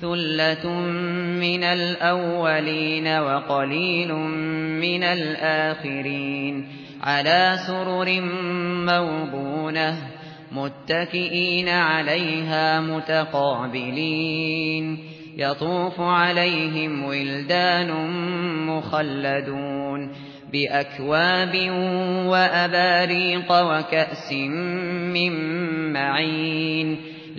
ثُلَّةٌ مِنَ الْأَوَّلِينَ وَقَلِيلٌ مِنَ الْآخِرِينَ عَلَى سُرُرٍ مَّوْضُونَةٍ مُتَّكِئِينَ عَلَيْهَا مُتَقَابِلِينَ يَطُوفُ عَلَيْهِمْ وِلْدَانٌ مُّخَلَّدُونَ بِأَكْوَابٍ وَأَبَارِيقَ وَكَأْسٍ مِّن مَّعِينٍ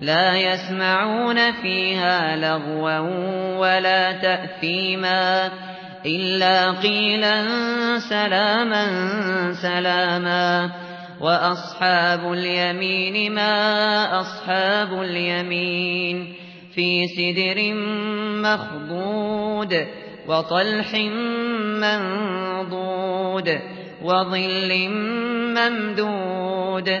لا يسمعون فيها لغوا ولا تأثيما إلا قيلا سلاما سلاما وأصحاب اليمين ما أصحاب اليمين في سدر مخضود وطلح منضود وظل ممدود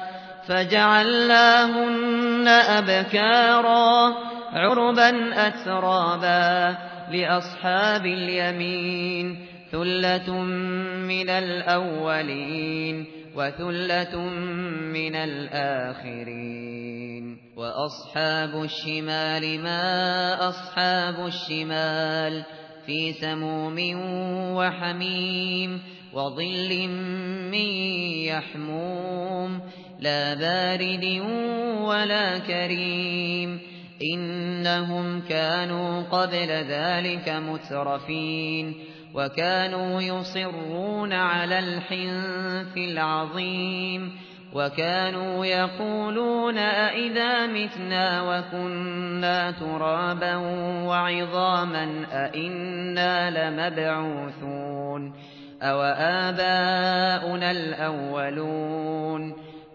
فجعلناهن أبكارا عربا أترابا لأصحاب اليمين ثلة من الأولين وثلة من الآخرين. وأصحاب الشمال ما أصحاب الشمال في سموم وحميم وظل من يحموم. لا بارد ولا كريم إنهم كانوا قبل ذلك مترفين وكانوا يصرون على الحنث العظيم وكانوا يقولون أئذا متنا وكنا ترابا وعظاما أئنا لمبعوثون أو آباؤنا الأولون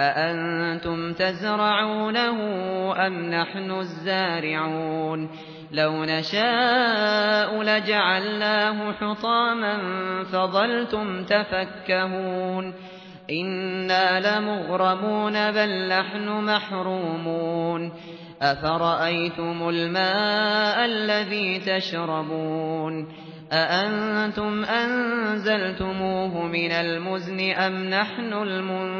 أأنتم تزرعونه أم نحن الزارعون لو نشاء لجعلناه حطاما فظلتم تفكهون إنا لمغرمون بل نحن محرومون أفرأيتم الماء الذي تشربون أأنتم أنزلتموه من المزن أم نحن المنزلون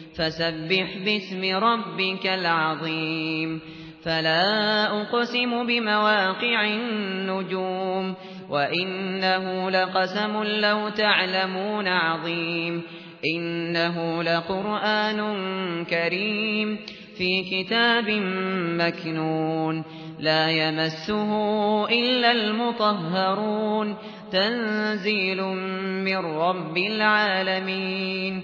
فسبح باسم ربك العظيم. فلا أقسم بمواقع النجوم وإنه لقسم لو تعلمون عظيم. إنه لقرآن كريم في كتاب مكنون. لا يمسه إلا المطهرون. تنزيل من رب العالمين.